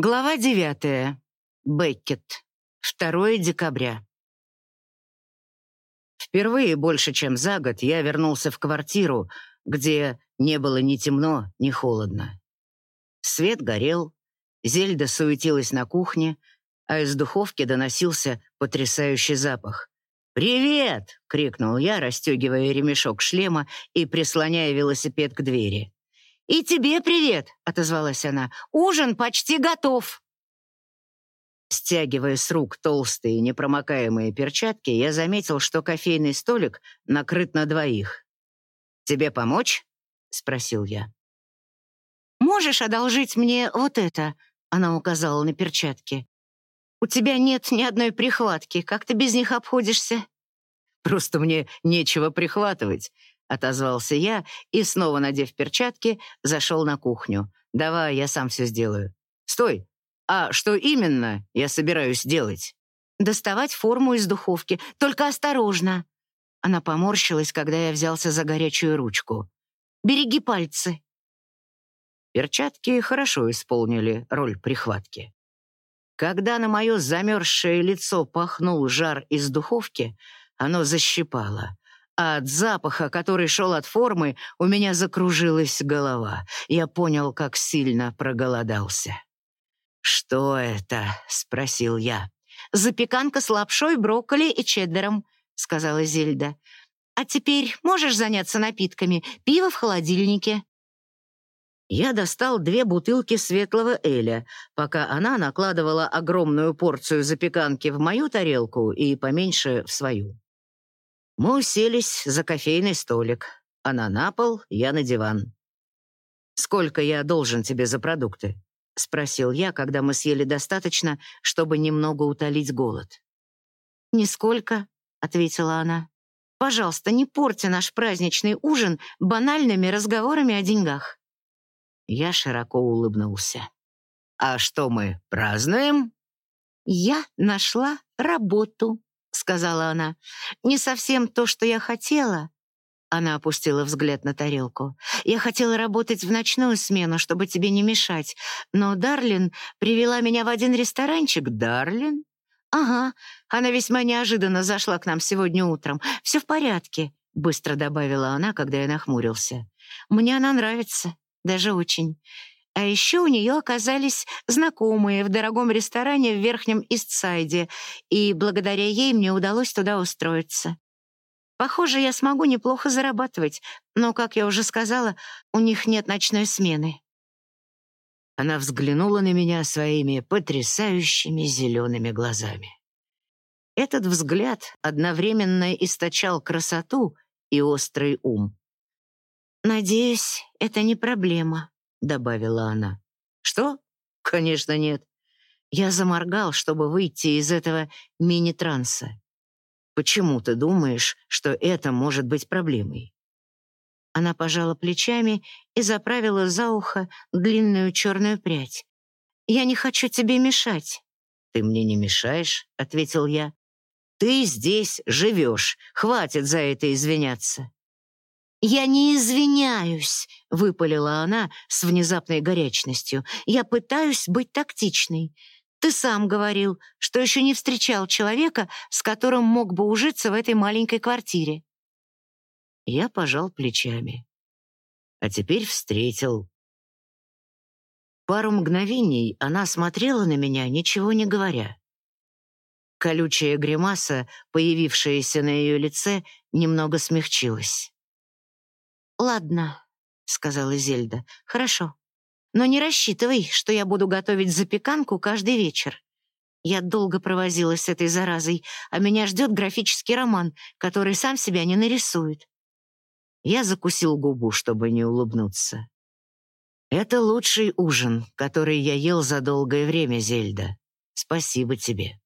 Глава девятая. Беккет. 2 декабря. Впервые больше, чем за год, я вернулся в квартиру, где не было ни темно, ни холодно. Свет горел, Зельда суетилась на кухне, а из духовки доносился потрясающий запах. «Привет!» — крикнул я, расстегивая ремешок шлема и прислоняя велосипед к двери. «И тебе привет!» — отозвалась она. «Ужин почти готов!» Стягивая с рук толстые непромокаемые перчатки, я заметил, что кофейный столик накрыт на двоих. «Тебе помочь?» — спросил я. «Можешь одолжить мне вот это?» — она указала на перчатки. «У тебя нет ни одной прихватки. Как ты без них обходишься?» «Просто мне нечего прихватывать. — отозвался я и, снова надев перчатки, зашел на кухню. «Давай, я сам все сделаю». «Стой! А что именно я собираюсь делать?» «Доставать форму из духовки. Только осторожно!» Она поморщилась, когда я взялся за горячую ручку. «Береги пальцы!» Перчатки хорошо исполнили роль прихватки. Когда на мое замерзшее лицо пахнул жар из духовки, оно защипало — а от запаха, который шел от формы, у меня закружилась голова. Я понял, как сильно проголодался. «Что это?» — спросил я. «Запеканка с лапшой, брокколи и чеддером», — сказала Зельда. «А теперь можешь заняться напитками? Пиво в холодильнике». Я достал две бутылки светлого эля, пока она накладывала огромную порцию запеканки в мою тарелку и поменьше в свою. Мы уселись за кофейный столик. Она на пол, я на диван. «Сколько я должен тебе за продукты?» — спросил я, когда мы съели достаточно, чтобы немного утолить голод. «Нисколько», — ответила она. «Пожалуйста, не порти наш праздничный ужин банальными разговорами о деньгах». Я широко улыбнулся. «А что мы празднуем?» «Я нашла работу», — сказала она. «Не совсем то, что я хотела». Она опустила взгляд на тарелку. «Я хотела работать в ночную смену, чтобы тебе не мешать, но Дарлин привела меня в один ресторанчик». «Дарлин?» «Ага, она весьма неожиданно зашла к нам сегодня утром. Все в порядке», — быстро добавила она, когда я нахмурился. «Мне она нравится, даже очень. А еще у нее оказались знакомые в дорогом ресторане в Верхнем Истсайде, и благодаря ей мне удалось туда устроиться. Похоже, я смогу неплохо зарабатывать, но, как я уже сказала, у них нет ночной смены. Она взглянула на меня своими потрясающими зелеными глазами. Этот взгляд одновременно источал красоту и острый ум. «Надеюсь, это не проблема», — добавила она. «Что? Конечно, нет. Я заморгал, чтобы выйти из этого мини-транса. Почему ты думаешь, что это может быть проблемой?» Она пожала плечами и заправила за ухо длинную черную прядь. «Я не хочу тебе мешать». «Ты мне не мешаешь», — ответил я. «Ты здесь живешь. Хватит за это извиняться». «Я не извиняюсь», — выпалила она с внезапной горячностью. «Я пытаюсь быть тактичной. Ты сам говорил, что еще не встречал человека, с которым мог бы ужиться в этой маленькой квартире». Я пожал плечами. А теперь встретил. Пару мгновений она смотрела на меня, ничего не говоря. Колючая гримаса, появившаяся на ее лице, немного смягчилась. «Ладно», — сказала Зельда, — «хорошо. Но не рассчитывай, что я буду готовить запеканку каждый вечер. Я долго провозилась с этой заразой, а меня ждет графический роман, который сам себя не нарисует». Я закусил губу, чтобы не улыбнуться. «Это лучший ужин, который я ел за долгое время, Зельда. Спасибо тебе».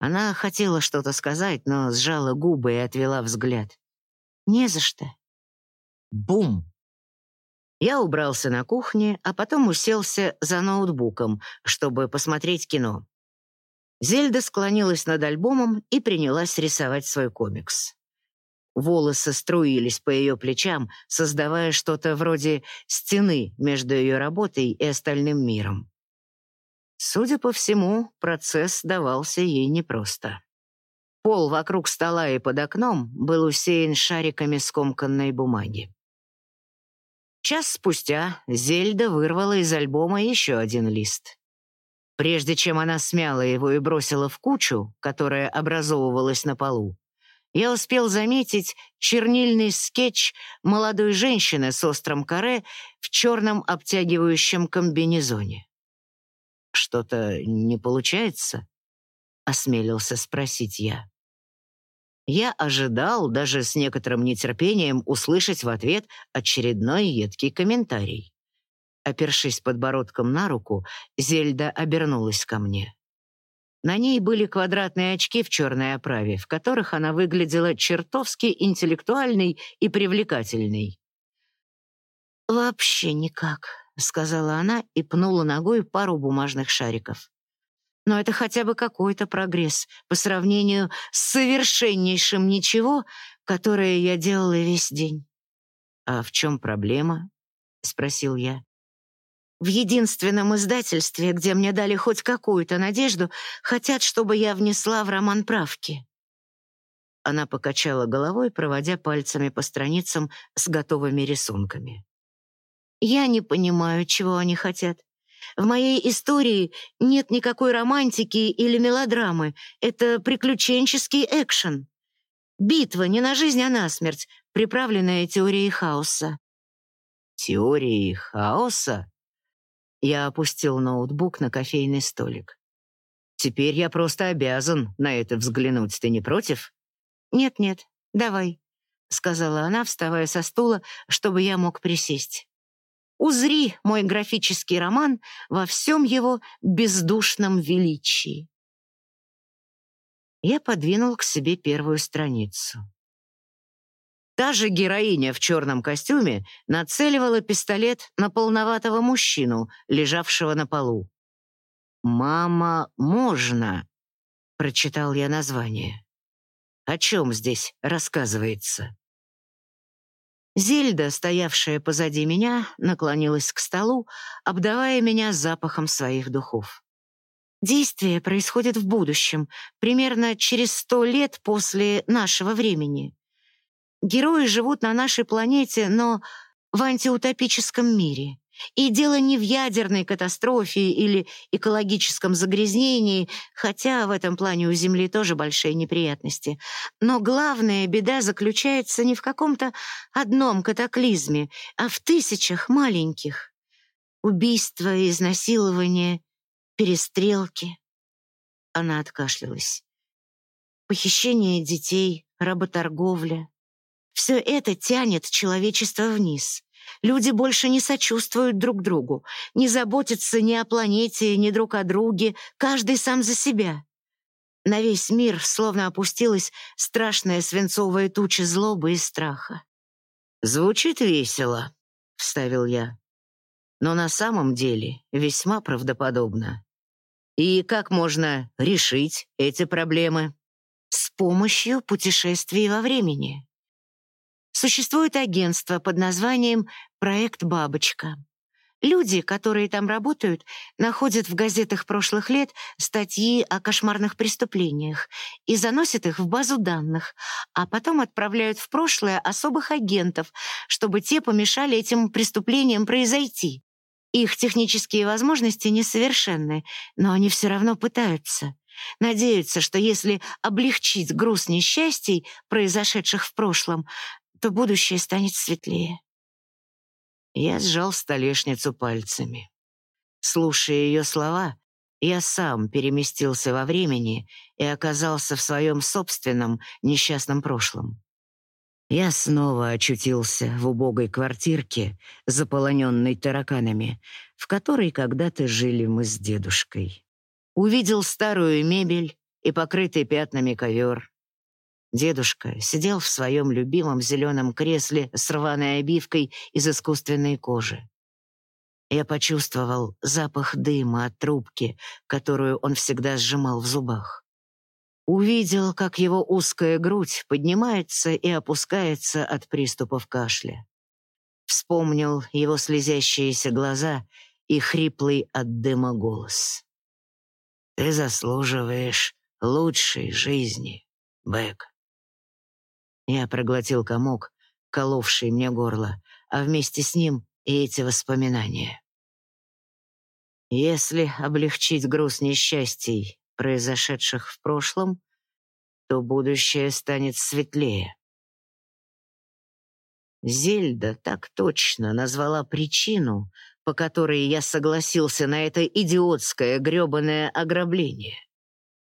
Она хотела что-то сказать, но сжала губы и отвела взгляд. «Не за что. Бум! Я убрался на кухне, а потом уселся за ноутбуком, чтобы посмотреть кино. Зельда склонилась над альбомом и принялась рисовать свой комикс. Волосы струились по ее плечам, создавая что-то вроде стены между ее работой и остальным миром. Судя по всему, процесс давался ей непросто. Пол вокруг стола и под окном был усеян шариками скомканной бумаги. Час спустя Зельда вырвала из альбома еще один лист. Прежде чем она смяла его и бросила в кучу, которая образовывалась на полу, я успел заметить чернильный скетч молодой женщины с острым каре в черном обтягивающем комбинезоне. «Что-то не получается?» — осмелился спросить я. Я ожидал даже с некоторым нетерпением услышать в ответ очередной едкий комментарий. Опершись подбородком на руку, Зельда обернулась ко мне. На ней были квадратные очки в черной оправе, в которых она выглядела чертовски интеллектуальной и привлекательной. «Вообще никак», — сказала она и пнула ногой пару бумажных шариков. «Но это хотя бы какой-то прогресс по сравнению с совершеннейшим ничего, которое я делала весь день». «А в чем проблема?» — спросил я. В единственном издательстве, где мне дали хоть какую-то надежду, хотят, чтобы я внесла в роман правки. Она покачала головой, проводя пальцами по страницам с готовыми рисунками. Я не понимаю, чего они хотят. В моей истории нет никакой романтики или мелодрамы. Это приключенческий экшен. Битва не на жизнь, а на смерть, приправленная теорией хаоса. Теорией хаоса? Я опустил ноутбук на кофейный столик. «Теперь я просто обязан на это взглянуть. Ты не против?» «Нет-нет, давай», — сказала она, вставая со стула, чтобы я мог присесть. «Узри мой графический роман во всем его бездушном величии». Я подвинул к себе первую страницу. Та же героиня в черном костюме нацеливала пистолет на полноватого мужчину, лежавшего на полу. «Мама, можно?» — прочитал я название. «О чем здесь рассказывается?» Зельда, стоявшая позади меня, наклонилась к столу, обдавая меня запахом своих духов. Действие происходит в будущем, примерно через сто лет после нашего времени. Герои живут на нашей планете, но в антиутопическом мире. И дело не в ядерной катастрофе или экологическом загрязнении, хотя в этом плане у Земли тоже большие неприятности. Но главная беда заключается не в каком-то одном катаклизме, а в тысячах маленьких. Убийства, изнасилования, перестрелки. Она откашлялась. Похищение детей, работорговля, все это тянет человечество вниз. Люди больше не сочувствуют друг другу, не заботятся ни о планете, ни друг о друге, каждый сам за себя. На весь мир словно опустилась страшная свинцовая туча злобы и страха. «Звучит весело», — вставил я. «Но на самом деле весьма правдоподобно. И как можно решить эти проблемы?» «С помощью путешествий во времени», Существует агентство под названием «Проект Бабочка». Люди, которые там работают, находят в газетах прошлых лет статьи о кошмарных преступлениях и заносят их в базу данных, а потом отправляют в прошлое особых агентов, чтобы те помешали этим преступлениям произойти. Их технические возможности несовершенны, но они все равно пытаются. Надеются, что если облегчить груз несчастий, произошедших в прошлом, то будущее станет светлее. Я сжал столешницу пальцами. Слушая ее слова, я сам переместился во времени и оказался в своем собственном несчастном прошлом. Я снова очутился в убогой квартирке, заполоненной тараканами, в которой когда-то жили мы с дедушкой. Увидел старую мебель и покрытый пятнами ковер, Дедушка сидел в своем любимом зеленом кресле с рваной обивкой из искусственной кожи. Я почувствовал запах дыма от трубки, которую он всегда сжимал в зубах. Увидел, как его узкая грудь поднимается и опускается от приступов кашля. Вспомнил его слезящиеся глаза и хриплый от дыма голос. Ты заслуживаешь лучшей жизни, Бэк. Я проглотил комок, коловший мне горло, а вместе с ним и эти воспоминания. Если облегчить груз несчастий, произошедших в прошлом, то будущее станет светлее. Зельда так точно назвала причину, по которой я согласился на это идиотское грёбаное ограбление.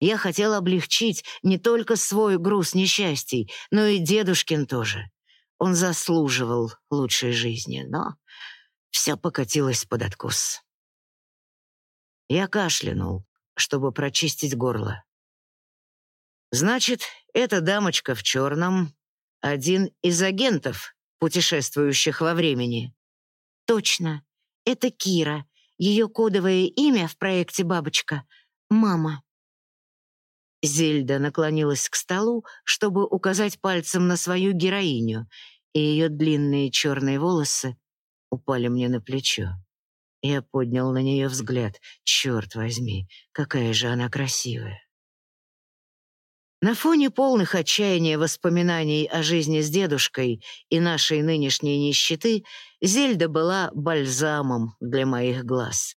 Я хотел облегчить не только свой груз несчастий, но и дедушкин тоже. Он заслуживал лучшей жизни, но все покатилось под откос. Я кашлянул, чтобы прочистить горло. Значит, эта дамочка в черном — один из агентов, путешествующих во времени. Точно. Это Кира. Ее кодовое имя в проекте «Бабочка» — «Мама». Зельда наклонилась к столу, чтобы указать пальцем на свою героиню, и ее длинные черные волосы упали мне на плечо. Я поднял на нее взгляд. Черт возьми, какая же она красивая. На фоне полных отчаяния воспоминаний о жизни с дедушкой и нашей нынешней нищеты Зельда была бальзамом для моих глаз.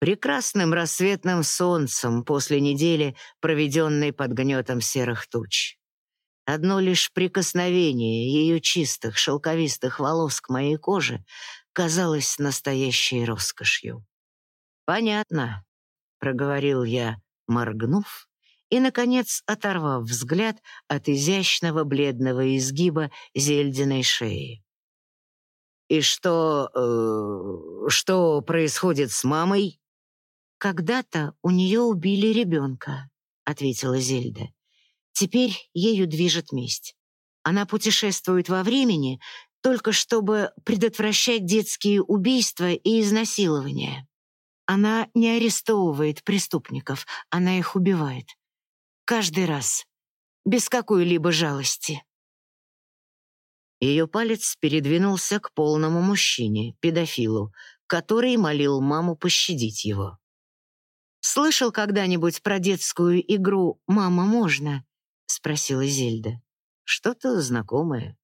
Прекрасным рассветным солнцем после недели, проведенной под гнетом серых туч. Одно лишь прикосновение ее чистых шелковистых волос к моей коже казалось настоящей роскошью. «Понятно», — проговорил я, моргнув, и, наконец, оторвав взгляд от изящного бледного изгиба зельдиной шеи. «И что... Э, что происходит с мамой?» «Когда-то у нее убили ребенка», — ответила Зельда. «Теперь ею движет месть. Она путешествует во времени, только чтобы предотвращать детские убийства и изнасилования. Она не арестовывает преступников, она их убивает. Каждый раз. Без какой-либо жалости. Ее палец передвинулся к полному мужчине, педофилу, который молил маму пощадить его. «Слышал когда-нибудь про детскую игру «Мама, можно?» — спросила Зельда. «Что-то знакомое».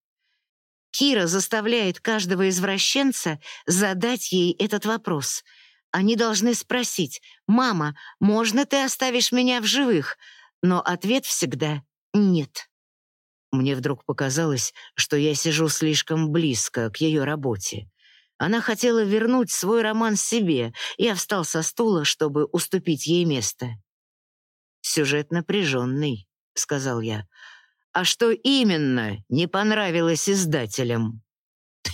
Кира заставляет каждого извращенца задать ей этот вопрос. Они должны спросить, «Мама, можно ты оставишь меня в живых?» Но ответ всегда «нет». Мне вдруг показалось, что я сижу слишком близко к ее работе. Она хотела вернуть свой роман себе, я встал со стула, чтобы уступить ей место. «Сюжет напряженный», — сказал я. А что именно не понравилось издателям?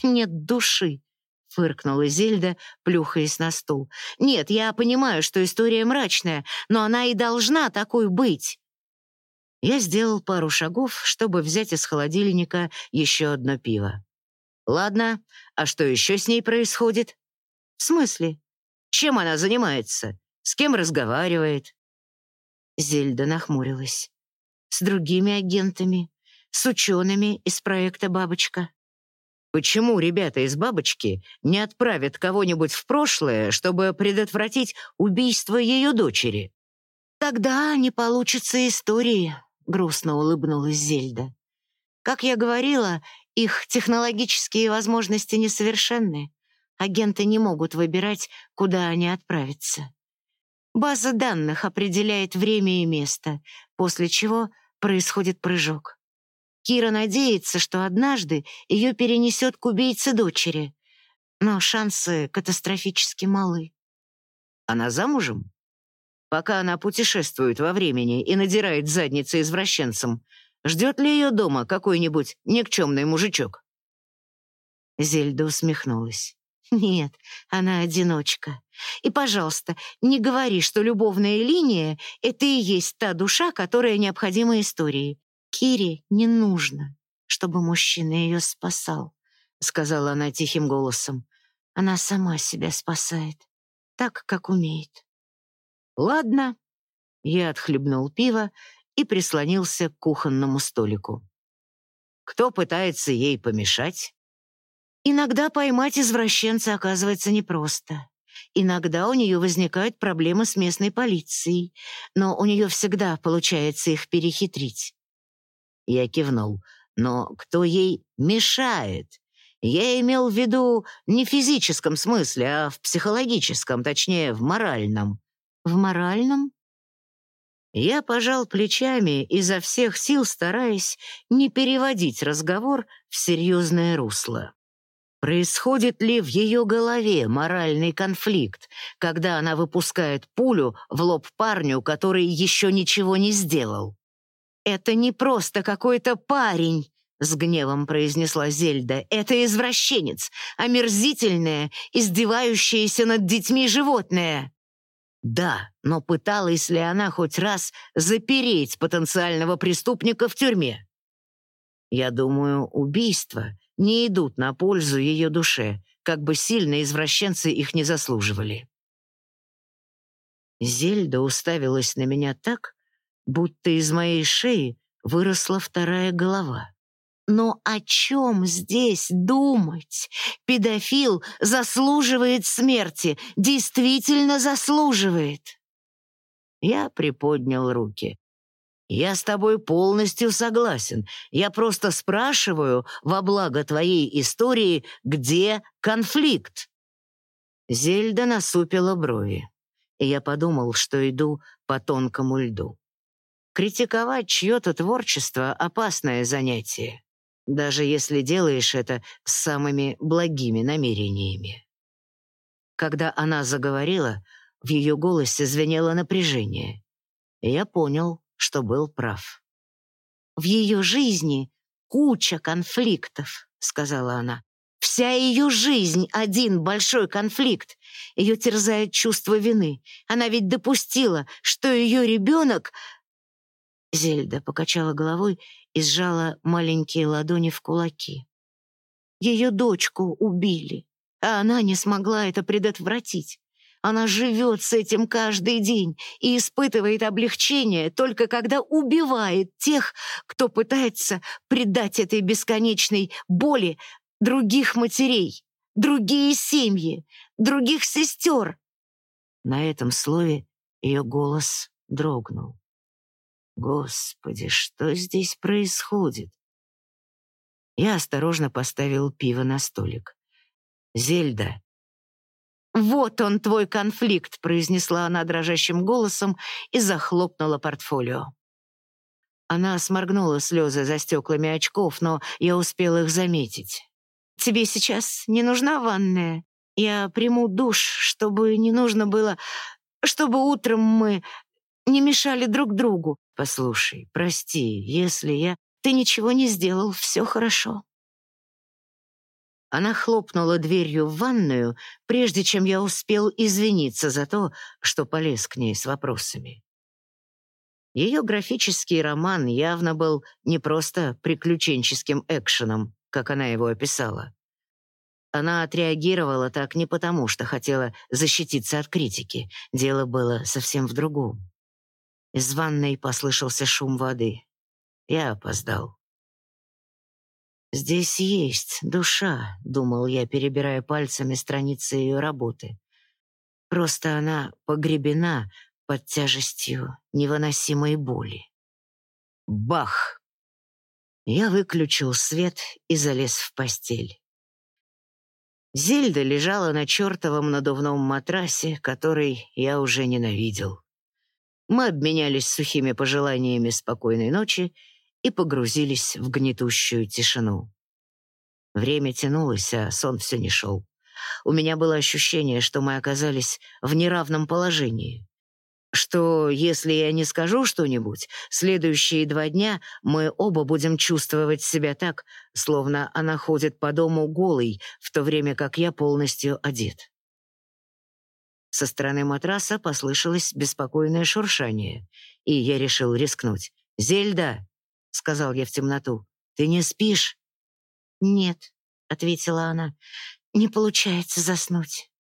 Нет души, фыркнула Зельда, плюхаясь на стул. Нет, я понимаю, что история мрачная, но она и должна такой быть. Я сделал пару шагов, чтобы взять из холодильника еще одно пиво. Ладно, а что еще с ней происходит? В смысле? Чем она занимается? С кем разговаривает? Зельда нахмурилась с другими агентами, с учеными из проекта «Бабочка». Почему ребята из «Бабочки» не отправят кого-нибудь в прошлое, чтобы предотвратить убийство ее дочери? «Тогда не получится истории», — грустно улыбнулась Зельда. «Как я говорила, их технологические возможности несовершенны. Агенты не могут выбирать, куда они отправятся. База данных определяет время и место, после чего происходит прыжок. Кира надеется, что однажды ее перенесет к убийце дочери, но шансы катастрофически малы. Она замужем? Пока она путешествует во времени и надирает задницы извращенцам, ждет ли ее дома какой-нибудь никчемный мужичок? Зельда усмехнулась. Нет, она одиночка. И, пожалуйста, не говори, что любовная линия — это и есть та душа, которая необходима истории. Кире не нужно, чтобы мужчина ее спасал, — сказала она тихим голосом. Она сама себя спасает, так, как умеет. Ладно. Я отхлебнул пиво и прислонился к кухонному столику. Кто пытается ей помешать? Иногда поймать извращенца оказывается непросто. Иногда у нее возникают проблемы с местной полицией, но у нее всегда получается их перехитрить. Я кивнул. Но кто ей мешает? Я имел в виду не в физическом смысле, а в психологическом, точнее, в моральном. В моральном? Я пожал плечами, изо всех сил стараясь не переводить разговор в серьезное русло. Происходит ли в ее голове моральный конфликт, когда она выпускает пулю в лоб парню, который еще ничего не сделал? «Это не просто какой-то парень», — с гневом произнесла Зельда. «Это извращенец, омерзительное, издевающееся над детьми животное». Да, но пыталась ли она хоть раз запереть потенциального преступника в тюрьме? Я думаю, убийства не идут на пользу ее душе, как бы сильно извращенцы их не заслуживали. Зельда уставилась на меня так, будто из моей шеи выросла вторая голова. Но о чем здесь думать? Педофил заслуживает смерти, действительно заслуживает. Я приподнял руки. Я с тобой полностью согласен. Я просто спрашиваю во благо твоей истории, где конфликт. Зельда насупила брови, и я подумал, что иду по тонкому льду. Критиковать чье-то творчество — опасное занятие даже если делаешь это с самыми благими намерениями. Когда она заговорила, в ее голосе звенело напряжение. я понял, что был прав. «В ее жизни куча конфликтов», — сказала она. «Вся ее жизнь — один большой конфликт. Ее терзает чувство вины. Она ведь допустила, что ее ребенок...» Зельда покачала головой и сжала маленькие ладони в кулаки. Ее дочку убили, а она не смогла это предотвратить. Она живет с этим каждый день и испытывает облегчение только когда убивает тех, кто пытается придать этой бесконечной боли других матерей, другие семьи, других сестер. На этом слове ее голос дрогнул. Господи, что здесь происходит? Я осторожно поставил пиво на столик. «Зельда». «Вот он, твой конфликт», — произнесла она дрожащим голосом и захлопнула портфолио. Она сморгнула слезы за стеклами очков, но я успел их заметить. «Тебе сейчас не нужна ванная? Я приму душ, чтобы не нужно было... Чтобы утром мы не мешали друг другу. Послушай, прости, если я... Ты ничего не сделал, все хорошо. Она хлопнула дверью в ванную, прежде чем я успел извиниться за то, что полез к ней с вопросами. Ее графический роман явно был не просто приключенческим экшеном, как она его описала. Она отреагировала так не потому, что хотела защититься от критики. Дело было совсем в другом. Из ванной послышался шум воды. Я опоздал. «Здесь есть душа», — думал я, перебирая пальцами страницы ее работы. «Просто она погребена под тяжестью невыносимой боли». Бах! Я выключил свет и залез в постель. Зельда лежала на чертовом надувном матрасе, который я уже ненавидел. Мы обменялись сухими пожеланиями спокойной ночи и погрузились в гнетущую тишину. Время тянулось, а сон все не шел. У меня было ощущение, что мы оказались в неравном положении. Что, если я не скажу что-нибудь, следующие два дня мы оба будем чувствовать себя так, словно она ходит по дому голой, в то время как я полностью одет. Со стороны матраса послышалось беспокойное шуршание, и я решил рискнуть. «Зельда!» — сказал я в темноту. «Ты не спишь?» «Нет», — ответила она. «Не получается заснуть».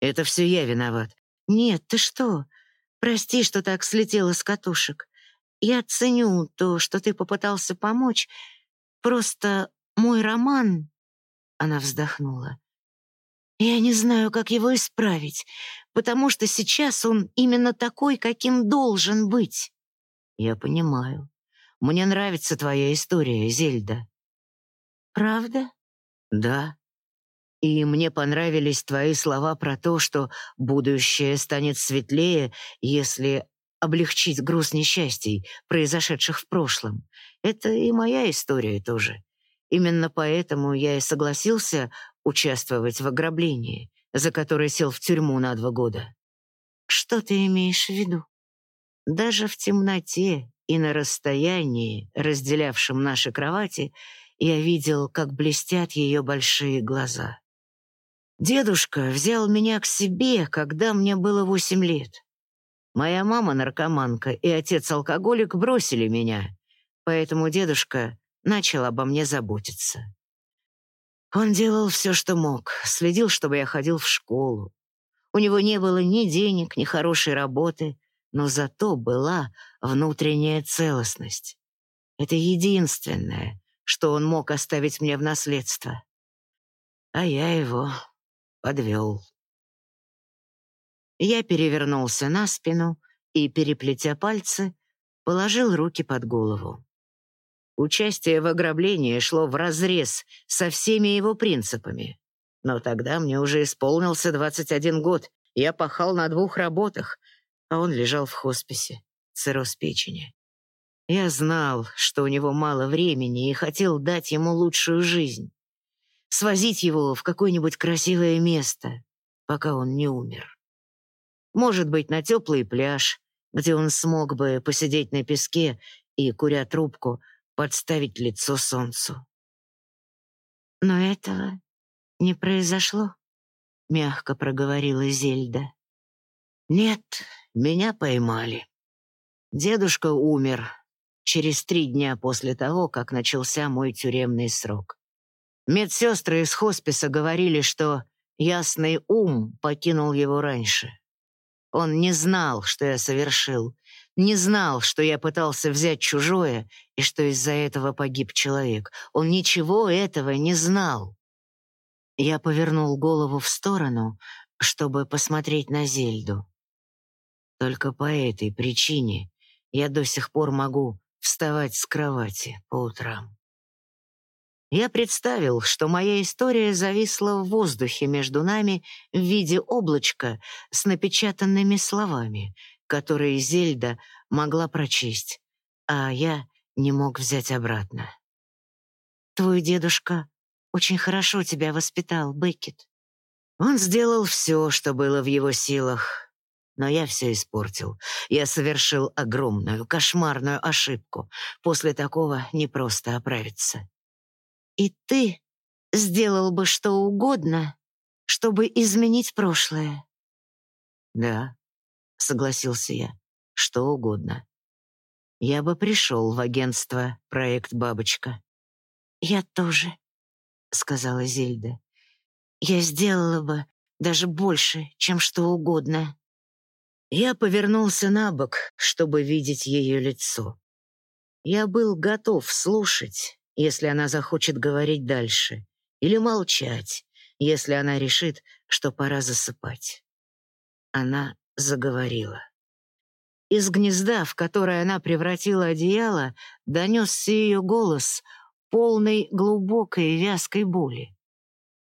«Это все я виноват». «Нет, ты что? Прости, что так слетела с катушек. Я ценю то, что ты попытался помочь. Просто мой роман...» Она вздохнула. Я не знаю, как его исправить, потому что сейчас он именно такой, каким должен быть. Я понимаю. Мне нравится твоя история, Зельда. Правда? Да. И мне понравились твои слова про то, что будущее станет светлее, если облегчить груз несчастий, произошедших в прошлом. Это и моя история тоже. Именно поэтому я и согласился участвовать в ограблении, за которое сел в тюрьму на два года. Что ты имеешь в виду? Даже в темноте и на расстоянии, разделявшем наши кровати, я видел, как блестят ее большие глаза. Дедушка взял меня к себе, когда мне было восемь лет. Моя мама наркоманка и отец алкоголик бросили меня, поэтому дедушка начал обо мне заботиться. Он делал все, что мог, следил, чтобы я ходил в школу. У него не было ни денег, ни хорошей работы, но зато была внутренняя целостность. Это единственное, что он мог оставить мне в наследство. А я его подвел. Я перевернулся на спину и, переплетя пальцы, положил руки под голову. Участие в ограблении шло вразрез со всеми его принципами. Но тогда мне уже исполнился 21 год, я пахал на двух работах, а он лежал в хосписе, цирроз печени. Я знал, что у него мало времени и хотел дать ему лучшую жизнь. Свозить его в какое-нибудь красивое место, пока он не умер. Может быть, на теплый пляж, где он смог бы посидеть на песке и, куря трубку, подставить лицо солнцу. «Но этого не произошло», — мягко проговорила Зельда. «Нет, меня поймали. Дедушка умер через три дня после того, как начался мой тюремный срок. Медсестры из хосписа говорили, что ясный ум покинул его раньше. Он не знал, что я совершил, не знал, что я пытался взять чужое и что из-за этого погиб человек. Он ничего этого не знал. Я повернул голову в сторону, чтобы посмотреть на Зельду. Только по этой причине я до сих пор могу вставать с кровати по утрам. Я представил, что моя история зависла в воздухе между нами в виде облачка с напечатанными словами, которые Зельда могла прочесть, а я не мог взять обратно. «Твой дедушка очень хорошо тебя воспитал, Беккет». Он сделал все, что было в его силах, но я все испортил. Я совершил огромную, кошмарную ошибку. После такого непросто оправиться. «И ты сделал бы что угодно, чтобы изменить прошлое?» «Да», — согласился я. «Что угодно. Я бы пришел в агентство «Проект Бабочка». «Я тоже», — сказала Зельда. «Я сделала бы даже больше, чем что угодно». Я повернулся на бок, чтобы видеть ее лицо. Я был готов слушать, если она захочет говорить дальше, или молчать, если она решит, что пора засыпать. Она заговорила. Из гнезда, в которое она превратила одеяло, донесся ее голос, полный глубокой вязкой боли.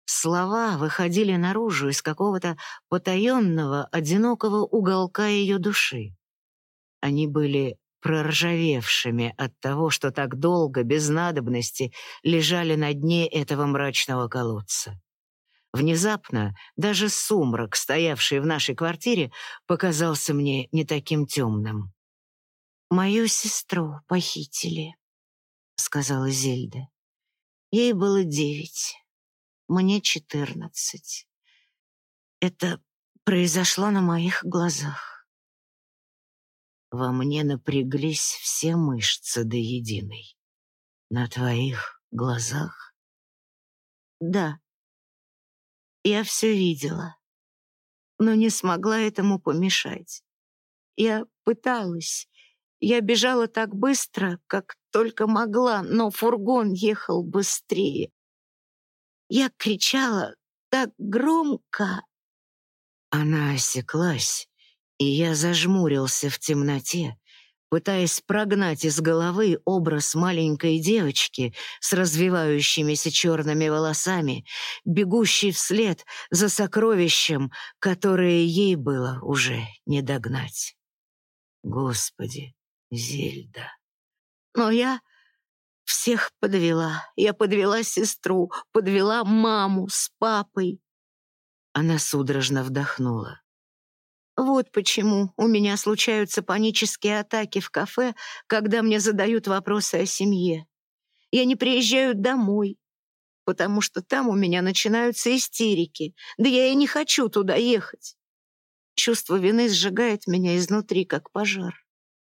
Слова выходили наружу из какого-то потаенного, одинокого уголка ее души. Они были проржавевшими от того, что так долго, без надобности, лежали на дне этого мрачного колодца. Внезапно даже сумрак, стоявший в нашей квартире, показался мне не таким темным. «Мою сестру похитили», — сказала Зельда. «Ей было девять, мне четырнадцать. Это произошло на моих глазах». Во мне напряглись все мышцы до единой. На твоих глазах? Да, я все видела, но не смогла этому помешать. Я пыталась. Я бежала так быстро, как только могла, но фургон ехал быстрее. Я кричала, так громко!» Она осеклась, и я зажмурился в темноте, пытаясь прогнать из головы образ маленькой девочки с развивающимися черными волосами, бегущей вслед за сокровищем, которое ей было уже не догнать. Господи, Зельда. Но я всех подвела. Я подвела сестру, подвела маму с папой. Она судорожно вдохнула. Вот почему у меня случаются панические атаки в кафе, когда мне задают вопросы о семье. Я не приезжаю домой, потому что там у меня начинаются истерики. Да я и не хочу туда ехать. Чувство вины сжигает меня изнутри, как пожар.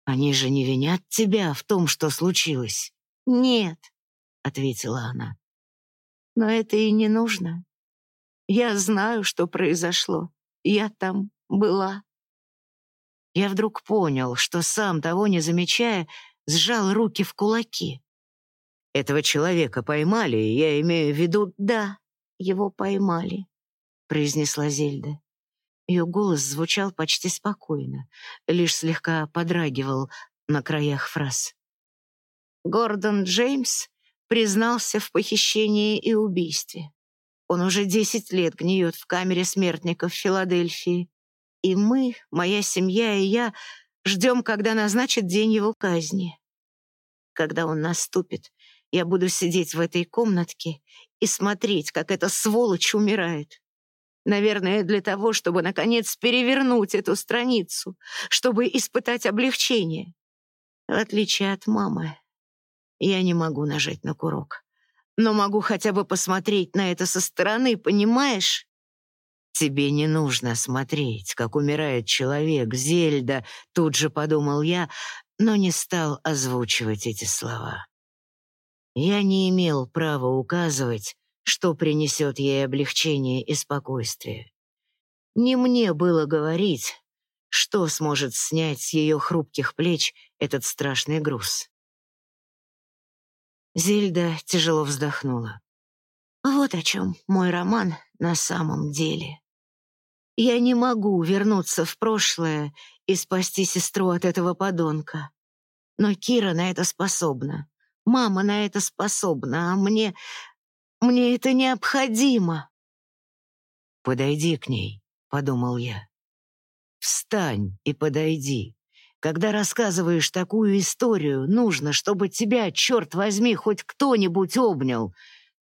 Они же не винят тебя в том, что случилось. Нет, — ответила она. Но это и не нужно. Я знаю, что произошло. Я там была. Я вдруг понял, что сам, того не замечая, сжал руки в кулаки. Этого человека поймали, я имею в виду... Да, его поймали, произнесла Зельда. Ее голос звучал почти спокойно, лишь слегка подрагивал на краях фраз. Гордон Джеймс признался в похищении и убийстве. Он уже десять лет гниет в камере смертников в Филадельфии, и мы, моя семья и я, ждем, когда назначат день его казни. Когда он наступит, я буду сидеть в этой комнатке и смотреть, как эта сволочь умирает. Наверное, для того, чтобы, наконец, перевернуть эту страницу, чтобы испытать облегчение. В отличие от мамы, я не могу нажать на курок. Но могу хотя бы посмотреть на это со стороны, понимаешь? «Тебе не нужно смотреть, как умирает человек, Зельда», — тут же подумал я, но не стал озвучивать эти слова. Я не имел права указывать, что принесет ей облегчение и спокойствие. Не мне было говорить, что сможет снять с ее хрупких плеч этот страшный груз. Зельда тяжело вздохнула. Вот о чем мой роман на самом деле. Я не могу вернуться в прошлое и спасти сестру от этого подонка. Но Кира на это способна. Мама на это способна, а мне... Мне это необходимо. «Подойди к ней», — подумал я. «Встань и подойди. Когда рассказываешь такую историю, нужно, чтобы тебя, черт возьми, хоть кто-нибудь обнял.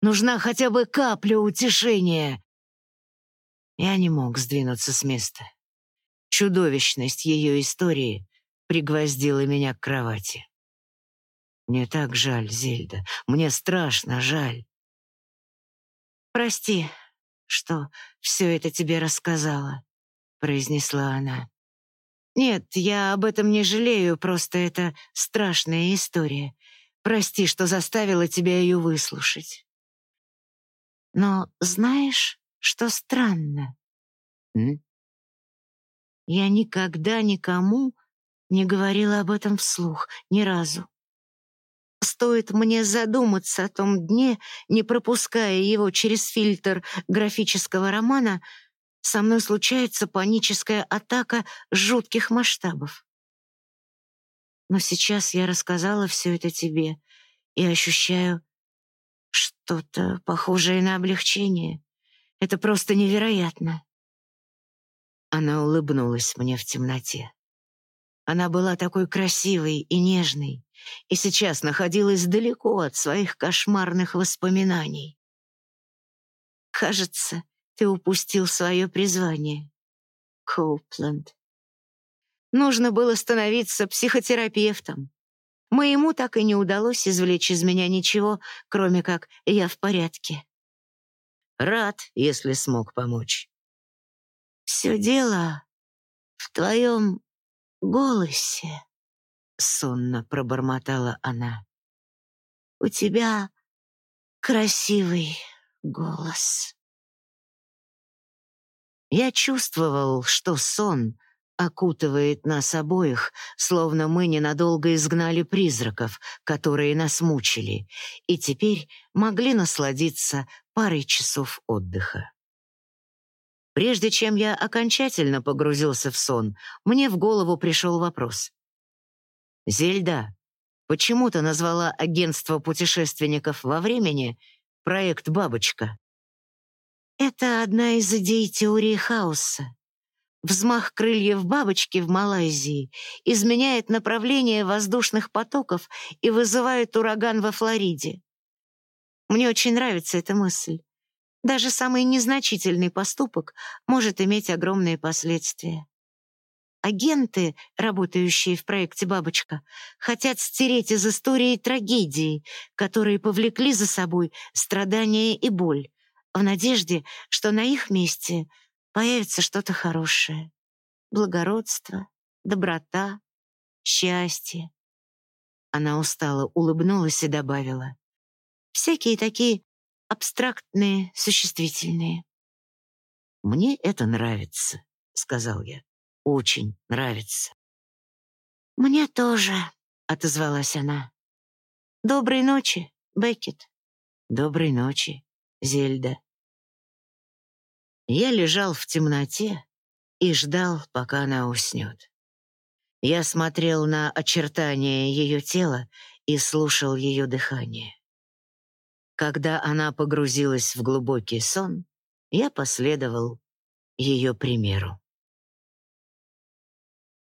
Нужна хотя бы капля утешения. Я не мог сдвинуться с места. Чудовищность ее истории пригвоздила меня к кровати. Мне так жаль, Зельда. Мне страшно жаль. «Прости, что все это тебе рассказала», — произнесла она. «Нет, я об этом не жалею, просто это страшная история. Прости, что заставила тебя ее выслушать». «Но знаешь, что странно. М? Я никогда никому не говорила об этом вслух, ни разу. Стоит мне задуматься о том дне, не пропуская его через фильтр графического романа, со мной случается паническая атака жутких масштабов. Но сейчас я рассказала все это тебе и ощущаю что-то похожее на облегчение. Это просто невероятно. Она улыбнулась мне в темноте. Она была такой красивой и нежной, и сейчас находилась далеко от своих кошмарных воспоминаний. «Кажется, ты упустил свое призвание, Коупленд. Нужно было становиться психотерапевтом. Моему так и не удалось извлечь из меня ничего, кроме как «я в порядке». Рад, если смог помочь. Все дело в твоем голосе, сонно пробормотала она. У тебя красивый голос. Я чувствовал, что сон окутывает нас обоих, словно мы ненадолго изгнали призраков, которые нас мучили, и теперь могли насладиться парой часов отдыха. Прежде чем я окончательно погрузился в сон, мне в голову пришел вопрос. «Зельда, почему ты назвала агентство путешественников во времени проект «Бабочка»?» Это одна из идей теории хаоса. Взмах крыльев бабочки в Малайзии изменяет направление воздушных потоков и вызывает ураган во Флориде. Мне очень нравится эта мысль. Даже самый незначительный поступок может иметь огромные последствия. Агенты, работающие в проекте «Бабочка», хотят стереть из истории трагедии, которые повлекли за собой страдания и боль, в надежде, что на их месте появится что-то хорошее. Благородство, доброта, счастье. Она устало улыбнулась и добавила. Всякие такие абстрактные, существительные. «Мне это нравится», — сказал я. «Очень нравится». «Мне тоже», — отозвалась она. «Доброй ночи, Беккет». «Доброй ночи, Зельда». Я лежал в темноте и ждал, пока она уснет. Я смотрел на очертания ее тела и слушал ее дыхание. Когда она погрузилась в глубокий сон, я последовал ее примеру.